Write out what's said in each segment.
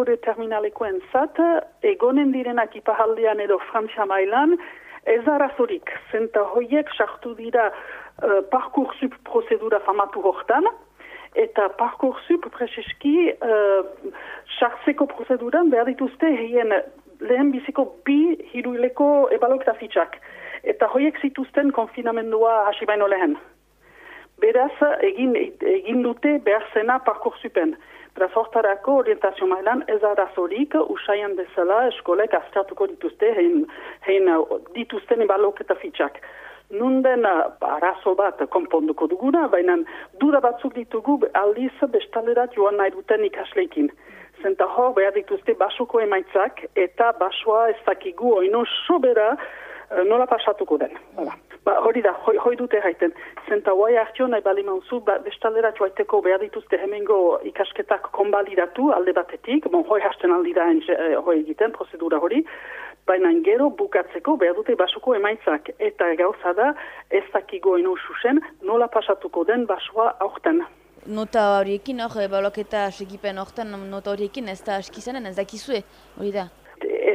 gure terminalekoen zat, egonen direnak ipahaldean edo Frantzia mailan, ez arazorik, zenta hoiek sartu dira uh, parkursup prozedura famatu hortan, eta parkursup preseski uh, sartzeko prozeduran behar dituzte heien lehen biziko bi hiruileko ebalokta fitxak. Eta hoiek zituzten konfinamendua hasi baino lehen. Beraz, egin, egin dute behar zena parkursupen. Beraz, hortarako orientazio mailan ez arazorik usaian bezala eskolek aztertuko dituzte, hein, hein dituzten ebaloketa fitxak. Nunden arazo bat konponduko duguna, baina dura batzuk ditugu aldiz bestalerat joan nahi duten ikasleikin. Zenta hor behar dituzte basuko emaitzak eta basua ez dakigu oino sobera nola pasatuko den. Hala. Ba, hori da, hoi, hoi dute haiten. Zenta guai hartio nahi bali manzu, ba, bestalera joaiteko behar dituzte hemengo ikasketak konbalidatu alde batetik, bon, hoi hasten aldi da eh, hoi egiten, prozedura hori, baina gero bukatzeko behar dute basuko emaitzak. Eta gauza da, ez dakigo ino susen, nola pasatuko den basua aurten. Nota horiekin, hor, baloketa segipen hortan, nota horiekin ez da askizanen, ez dakizue, hori da?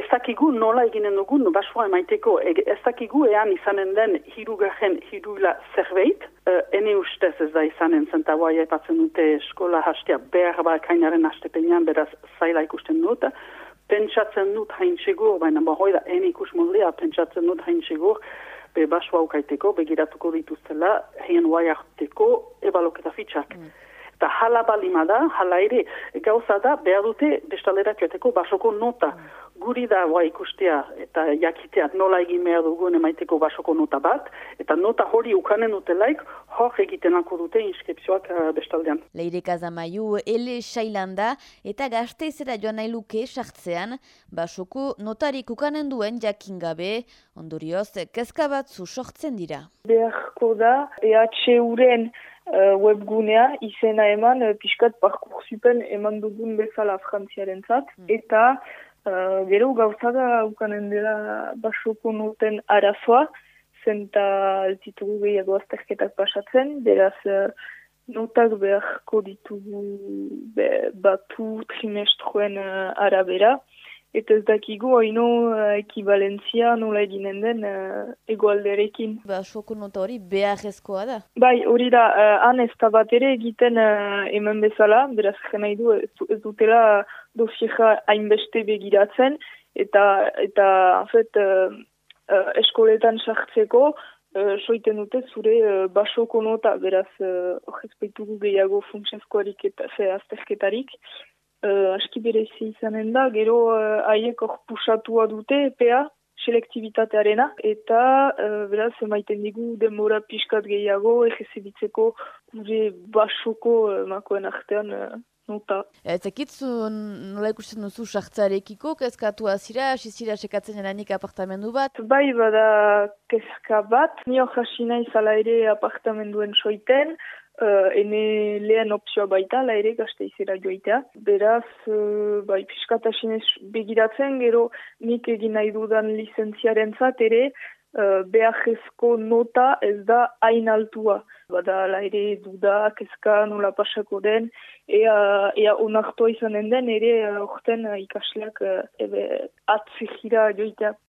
Ez dakigu nola eginen dugun basua emaiteko, ez dakigu ean izanen den hirugarren hirula zerbait, uh, ene ustez ez da izanen zentaua epatzen dute eskola hastea behar balkainaren hastepenean beraz zaila ikusten dut, pentsatzen dut hain segur, baina behoi da ene ikus modlea pentsatzen dut hain segur, be basua ukaiteko, begiratuko dituztela, heien guai harteko ebaloketa fitxak. Mm. Eta hala balima da, hala ere, gauza da, behar dute bestalerak joateko basoko nota. Mm. Guri da ikustea eta jakiteak nola egin behar dugun emaiteko basoko nota bat, eta nota hori ukanen dutelaik, hor egitenako dute inskripzioak uh, bestaldean. Leire Kazamaiu, ele sailanda, eta gazteizera joan nahi luke sartzean, basoko notarik ukanen duen jakingabe, ondorioz, kezka batzu sortzen dira. Beharko da, EHU-ren uh, webgunea izena eman uh, pixkat parkursupen eman dugun bezala frantziaren zat, mm. eta gero gauzada ukanen dela basoko noten arazoa, zenta altitugu gehiago azterketak pasatzen, beraz uh, notak beharko ditugu be, batu trimestruen uh, arabera, Eta ez dakigu haino uh, ekibalentzia nola eginen den uh, egoalderekin. Ba, soko nota hori beharrezkoa da? Bai, hori da, uh, han ez da bat ere egiten uh, hemen bezala, beraz jena idu ez dutela dosieja hainbeste begiratzen, eta, eta afet, uh, uh, eskoletan sartzeko, Uh, soiten dute zure uh, basoko nota, beraz, uh, gehiago funtsezkoarik eta ze azterketarik uh, aski berezi izanen da, gero haiek uh, hor pusatua dute EPA, selektibitatearena, eta uh, beraz emaiten digu denbora pixkat gehiago, egezibitzeko gure basoko uh, makoen artean uh, nota. Ez ekitzu nola ikusten duzu sartzarekiko, kezkatu azira, asizira sekatzen eranik apartamendu bat? Bai, bada kezka bat, nio jasina izala ere apartamenduen soiten, Uh, ene lehen opzioa baita, la ere gazte izera joitea. Beraz, uh, bai, piskatasinez begiratzen, gero nik egin nahi dudan licentziaren zat ere, uh, behajezko nota ez da hain altua. Bada, la ere dudak, ezka nola pasako den, ea, ea onartua izanen den, ere orten uh, ikasleak uh, ebe atzikira joitea.